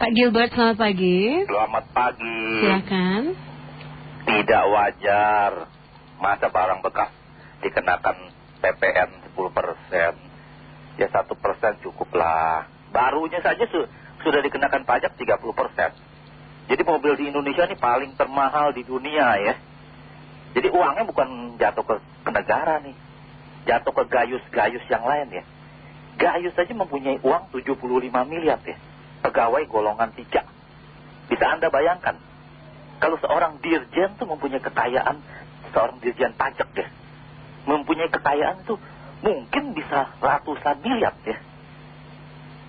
Pak Gilbert, selamat pagi. Selamat pagi. Silakan. Tidak wajar masa barang bekas dikenakan PPN 10 persen. Ya satu persen cukuplah. Barunya saja su sudah dikenakan pajak 30 persen. Jadi mobil di Indonesia ini paling termahal di dunia ya. Jadi uangnya bukan jatuh ke, ke negara nih. Jatuh ke gayus-gayus yang lain ya. Gayus saja mempunyai uang 75 miliar ya. Pegawai golongan 3. Bisa Anda bayangkan. Kalau seorang dirjen tuh mempunyai kekayaan, seorang dirjen pajak ya. Mempunyai kekayaan tuh mungkin bisa ratusan miliar ya.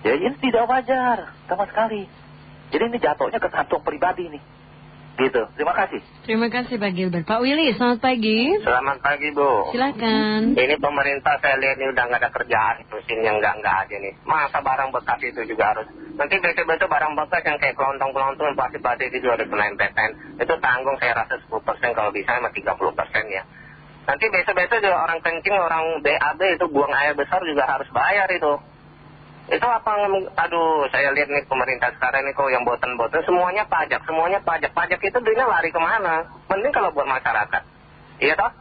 Ya ini tidak wajar sama sekali. Jadi ini jatuhnya ke kantong pribadi nih. Gitu. Terima kasih. Terima kasih Pak Gilbert. Pak Willy, selamat pagi. Selamat pagi Bu. Silakan. Ini pemerintah saya lihat ini udah nggak ada kerjaan mesin yang nggak nggak aja nih. Masa barang bekas itu juga harus. Nanti besok-besok barang bekas yang kayak kelontong-kelontong plastik-plastik itu juga harus kenain PPN. Itu tanggung saya rasa 10% kalau bisa sama 30% ya. Nanti besok-besok juga orang kencing, orang BAB itu buang air besar juga harus bayar itu. Itu apa, aduh saya lihat nih pemerintah sekarang ini kok yang boten-boten semuanya pajak, semuanya pajak. Pajak itu duitnya lari ke mana? Mending kalau buat masyarakat. Iya toh?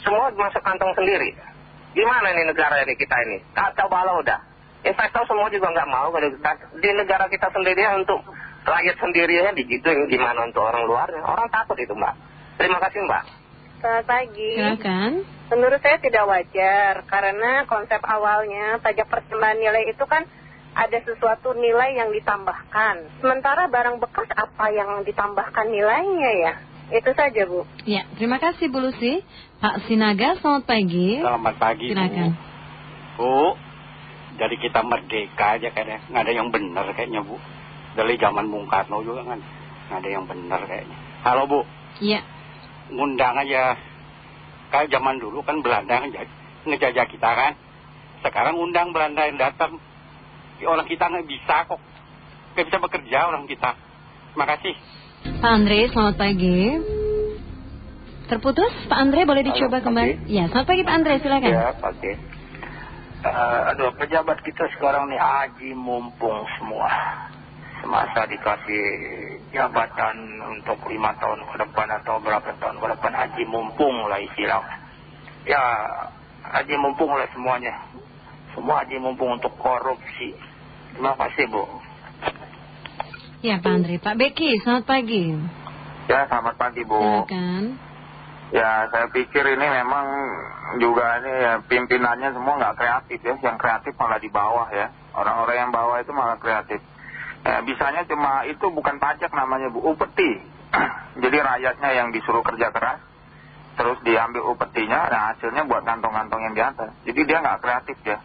Semua masuk kantong sendiri. Gimana nih negara ini kita ini? Kacau balau udah. Investor semua juga nggak mau kalau di negara kita sendiri untuk rakyat sendiri ya digituin gimana untuk orang luarnya. Orang takut itu mbak. Terima kasih mbak. Selamat pagi. Silakan. Menurut saya tidak wajar karena konsep awalnya pajak pertambahan nilai itu kan ada sesuatu nilai yang ditambahkan. Sementara barang bekas apa yang ditambahkan nilainya ya? Itu saja Bu. Ya, terima kasih Bu Lucy. Pak Sinaga, selamat pagi. Selamat pagi Silakan. Bu. Bu, dari kita merdeka aja kayaknya nggak ada yang benar kayaknya Bu. Dari zaman Bung Karno juga kan nggak ada yang benar kayaknya. Halo Bu, Iya. ngundang aja. Kayak zaman dulu kan Belanda yang ngeja- ngejajah kita kan. Sekarang undang Belanda yang datang. Ya, orang kita nggak bisa kok. Nggak bisa bekerja orang kita. Terima kasih. Pak Andre, selamat pagi. Terputus, Pak Andre boleh dicoba Halo, kembali? Ya, selamat pagi Pak Andre, silakan. Ya, pagi. Eh, aduh, pejabat kita sekarang nih aji mumpung semua. Semasa dikasih jabatan untuk lima tahun ke depan atau berapa tahun ke depan, aji mumpung lah istilahnya. Ya, aji mumpung lah semuanya. Semua aji mumpung untuk korupsi. Terima kasih, Bu. Ya, Pak Andre. Pak Beki, selamat pagi. Ya, selamat pagi, Bu. Silakan. Ya, saya pikir ini memang juga ini ya pimpinannya semua nggak kreatif ya. Yang kreatif malah di bawah ya. Orang-orang yang bawah itu malah kreatif. Ya, bisanya cuma itu bukan pajak namanya Bu, upeti. Jadi rakyatnya yang disuruh kerja keras, terus diambil upetinya, nah hasilnya buat kantong-kantong yang di atas. Jadi dia nggak kreatif ya.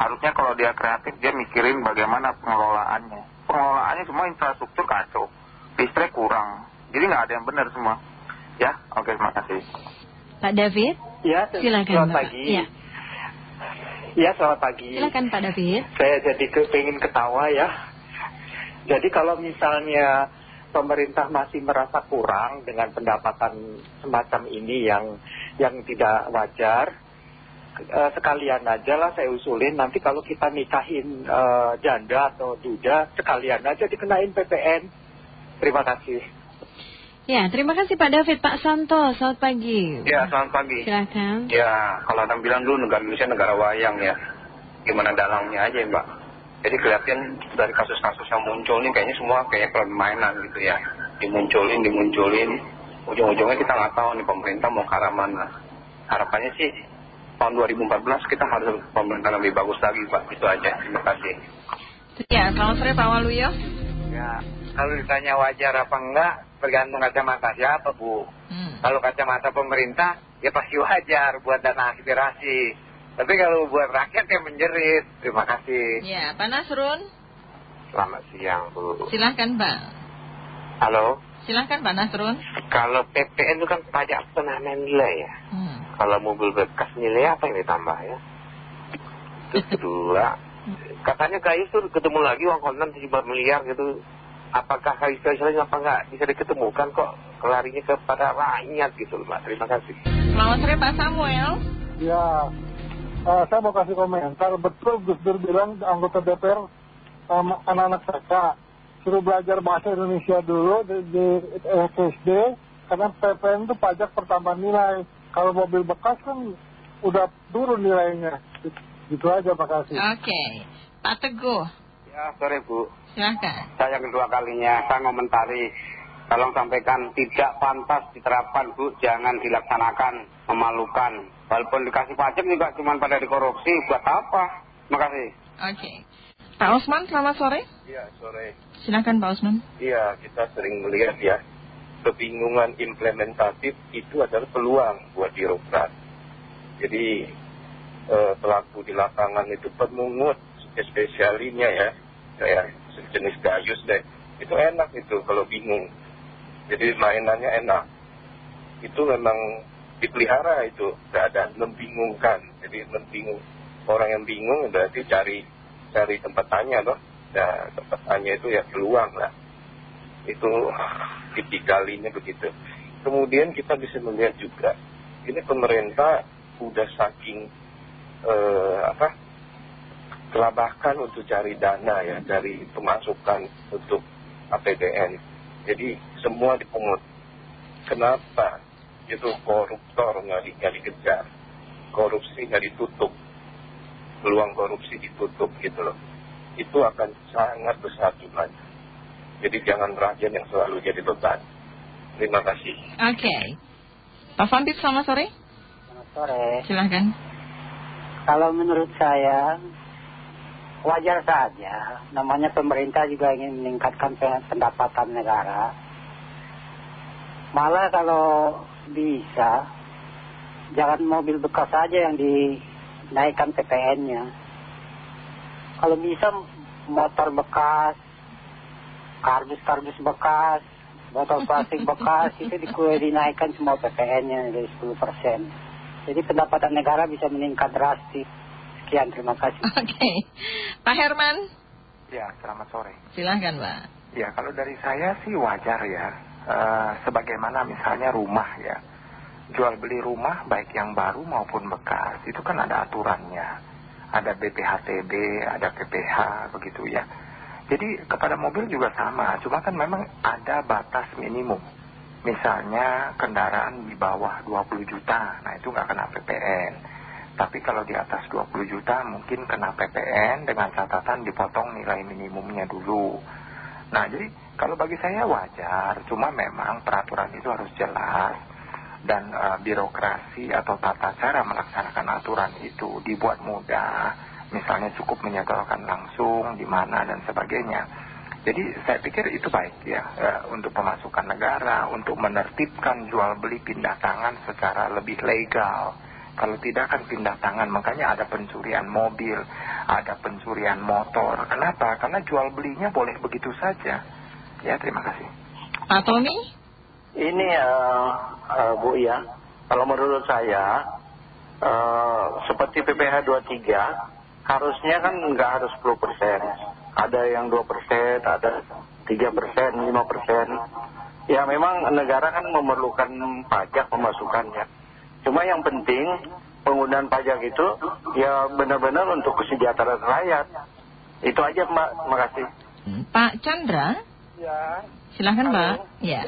Harusnya kalau dia kreatif dia mikirin bagaimana pengelolaannya. Pengelolaannya semua infrastruktur kacau, listrik kurang. Jadi nggak ada yang benar semua. Ya, oke terima kasih. Pak David, Ya, silakan selamat pagi. Ya, Ya, selamat pagi. silakan Pak David. Saya jadi kepingin ketawa ya. Jadi kalau misalnya pemerintah masih merasa kurang dengan pendapatan semacam ini yang yang tidak wajar, eh, sekalian aja lah saya usulin nanti kalau kita nikahin eh, janda atau duda, sekalian aja dikenain PPN. Terima kasih. Ya, terima kasih Pak David. Pak Santo, selamat pagi. Ya selamat pagi. Silakan. Ya kalau orang bilang dulu negara Indonesia negara wayang ya. Gimana dalangnya aja mbak. Jadi kelihatan dari kasus-kasus yang muncul nih kayaknya semua kayak permainan gitu ya. Dimunculin, dimunculin. Ujung-ujungnya kita nggak tahu nih pemerintah mau ke arah mana. Harapannya sih tahun 2014 kita harus pemerintah lebih bagus lagi pak. Itu aja. Terima kasih. Ya, selamat sore Pak Waluyo. Ya, kalau ditanya wajar apa enggak, tergantung kacamata siapa, Bu. Hmm. Kalau kacamata pemerintah, ya pasti wajar buat dana aspirasi. Tapi kalau buat rakyat ya menjerit. Terima kasih. Ya, Pak Nasrun. Selamat siang, Bu. Silahkan Pak. Halo, Silahkan Pak Nasrun. kalau PPN itu kan pajak penahanan nilai ya. Hmm. Kalau mobil bekas nilai apa yang ditambah ya? Terus kedua, katanya Kais tuh ketemu lagi uang kontan 17 miliar gitu. Apakah Kais istilahnya apa enggak bisa diketemukan kok larinya kepada rakyat gitu Mbak. Terima kasih. Selamat sore Pak Samuel. Ya, saya mau kasih komentar. Betul Gus Dur bilang anggota DPR sama anak-anak saya suruh belajar bahasa Indonesia dulu di, di SD karena PPN itu pajak pertambahan nilai kalau mobil bekas kan udah turun nilainya gitu aja makasih Oke. Pak Teguh, Ya, sore Bu. silahkan. Saya kedua kalinya, saya ngomentari. Tolong sampaikan, tidak pantas diterapkan Bu, jangan dilaksanakan, memalukan. Walaupun dikasih pajak juga cuma pada dikorupsi, buat apa? Makasih. Oke. Pak Osman, selamat sore. Iya, sore. Silahkan Pak Osman. Iya, kita sering melihat ya, kebingungan implementatif itu adalah peluang buat birokrat. Jadi, eh, pelaku di lapangan itu pemungut spesialinya ya, kayak sejenis gayus deh. Itu enak itu kalau bingung. Jadi mainannya enak. Itu memang dipelihara itu, keadaan membingungkan. Jadi membingung. Orang yang bingung berarti cari cari tempat tanya loh. Nah, tempat tanya itu ya peluang lah. Itu tipikalinya begitu. Kemudian kita bisa melihat juga, ini pemerintah udah saking eh, apa kelabakan untuk cari dana ya dari pemasukan untuk APBN. Jadi semua dipungut. Kenapa? Itu koruptor nggak di, nggak dikejar, korupsi nggak ditutup, peluang korupsi ditutup gitu loh. Itu akan sangat besar jumlahnya. Jadi jangan rakyat yang selalu jadi beban. Terima kasih. Oke. Pak Fandit, selamat sore. Selamat sore. Silahkan. Kalau menurut saya wajar saja. Namanya pemerintah juga ingin meningkatkan pe- pendapatan negara. Malah kalau bisa, jangan mobil bekas saja yang dinaikkan PPN-nya. Kalau bisa motor bekas, kardus-kardus bekas, botol plastik bekas itu di, dinaikkan semua PPN-nya dari 10 persen. Jadi pendapatan negara bisa meningkat drastis. Sekian, terima kasih. Oke. Pak Herman, Ya, selamat sore. silahkan Pak. Ya, kalau dari saya sih wajar ya. Eh, sebagaimana misalnya rumah ya. Jual beli rumah baik yang baru maupun bekas. Itu kan ada aturannya. Ada BPHTB, ada PPH, begitu ya. Jadi kepada mobil juga sama. Cuma kan memang ada batas minimum. Misalnya kendaraan di bawah 20 juta. Nah itu nggak kena PPN. Tapi kalau di atas 20 juta mungkin kena PPN dengan catatan dipotong nilai minimumnya dulu. Nah jadi kalau bagi saya wajar, cuma memang peraturan itu harus jelas dan eh, birokrasi atau tata cara melaksanakan aturan itu dibuat mudah. Misalnya cukup menyodorkan langsung di mana dan sebagainya. Jadi saya pikir itu baik ya eh, untuk pemasukan negara, untuk menertibkan jual beli pindah tangan secara lebih legal. Kalau tidak kan pindah tangan, makanya ada pencurian mobil, ada pencurian motor. Kenapa? Karena jual belinya boleh begitu saja. Ya, terima kasih. Pak Tommy, Ini eh, eh, Bu ya, kalau menurut saya eh, seperti PPH 23 harusnya kan nggak harus 10 persen. Ada yang 2 persen, ada 3 persen, 5 persen. Ya memang negara kan memerlukan pajak pemasukannya. Cuma yang penting penggunaan pajak itu ya benar-benar untuk kesejahteraan rakyat. Itu aja Mbak, terima kasih. Pak Chandra, Ya, silahkan Pak. Ya,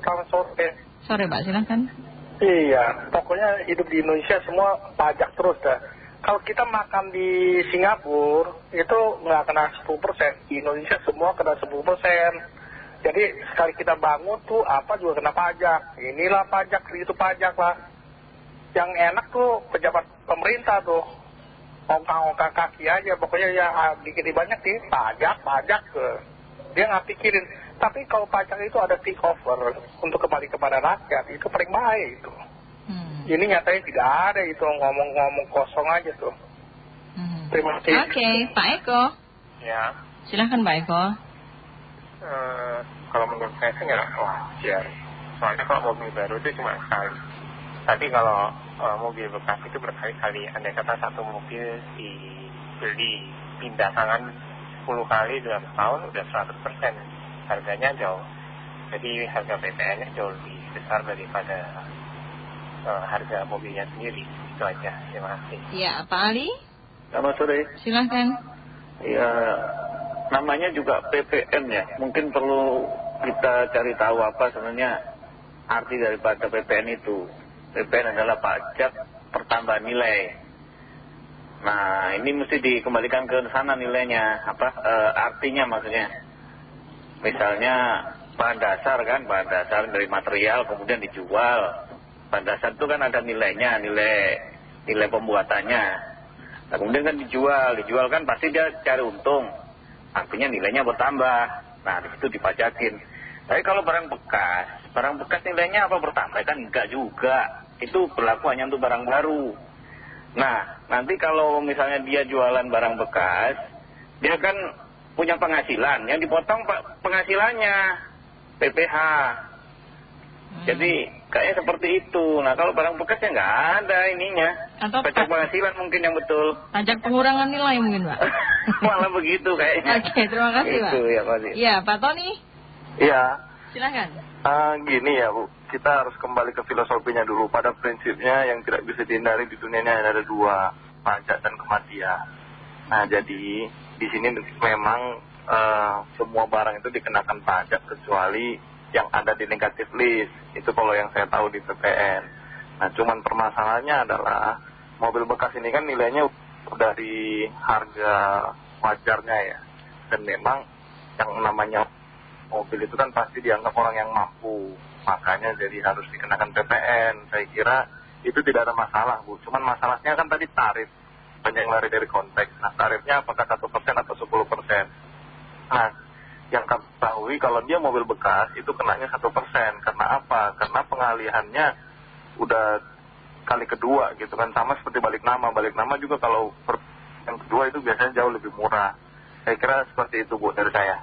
selamat sore. sore Pak, silahkan. Iya, pokoknya hidup di Indonesia semua pajak terus dah. Kalau kita makan di Singapura, itu nggak kena 10%. Di Indonesia semua kena 10%. Jadi sekali kita bangun tuh apa juga kena pajak. Inilah pajak, itu pajak lah. Yang enak tuh pejabat pemerintah tuh. Ongkang-ongkang kaki aja, pokoknya ya ah, dikit banyak sih pajak, pajak ke. Dia nggak pikirin. Tapi kalau pajak itu ada take over untuk kembali kepada rakyat, itu paling baik itu. Hmm. Ini nyatanya tidak ada itu ngomong-ngomong kosong aja tuh. Hmm. Terima kasih. Oke, Pak Eko, Ya, silahkan Pak Eko. eh, kalau menurut saya sih nggak wajar. Soalnya kalau mobil baru itu cuma sekali. Tapi kalau eh, mobil bekas itu berkali-kali. Andai kata satu mobil dibeli pindah tangan 10 kali dalam setahun udah 100 persen. Harganya jauh. Jadi harga PPN-nya jauh lebih besar daripada eh, harga mobilnya sendiri. Itu aja. Terima kasih. Ya, Pak Ali, Selamat sore. silahkan. Ya, namanya juga PPN ya. Mungkin perlu kita cari tahu apa sebenarnya arti daripada PPN itu. PPN adalah pajak pertambahan nilai. Nah, ini mesti dikembalikan ke sana nilainya, apa eh, artinya maksudnya. Misalnya bahan dasar kan, bahan dasar dari material kemudian dijual. Bahan dasar itu kan ada nilainya, nilai nilai pembuatannya. Nah, kemudian kan dijual, dijual kan pasti dia cari untung. Artinya nilainya bertambah. Nah, di situ dipajakin. Tapi kalau barang bekas, barang bekas nilainya apa bertambah? Kan enggak juga. Itu berlaku hanya untuk barang baru. Nah, nanti kalau misalnya dia jualan barang bekas, dia kan punya penghasilan. Yang dipotong penghasilannya, PPH. Jadi kayaknya seperti itu. Nah kalau barang bekas ya nggak ada ininya. Atau pajak penghasilan mungkin yang betul. Pajak pengurangan nilai mungkin Pak. Malah begitu kayaknya. Oke, terima kasih Pak. Itu ya Pak. Iya, Pak Tony. Iya. Silakan. Uh, gini ya Bu, kita harus kembali ke filosofinya dulu. Pada prinsipnya yang tidak bisa dihindari di dunia ini ada dua, pajak dan kematian. Nah jadi di sini memang uh, semua barang itu dikenakan pajak kecuali yang ada di negatif list. Itu kalau yang saya tahu di PPN. Nah cuman permasalahannya adalah mobil bekas ini kan nilainya udah di harga wajarnya ya. Dan memang yang namanya mobil itu kan pasti dianggap orang yang mampu. Makanya jadi harus dikenakan PPN. Saya kira itu tidak ada masalah Bu. Cuman masalahnya kan tadi tarif. Banyak lari dari konteks. Nah tarifnya apakah 1% atau 10%. Nah yang kami ketahui kalau dia mobil bekas itu kenanya satu persen karena apa karena pengalihannya udah kali kedua gitu kan sama seperti balik nama balik nama juga kalau yang kedua itu biasanya jauh lebih murah saya kira seperti itu bu dari saya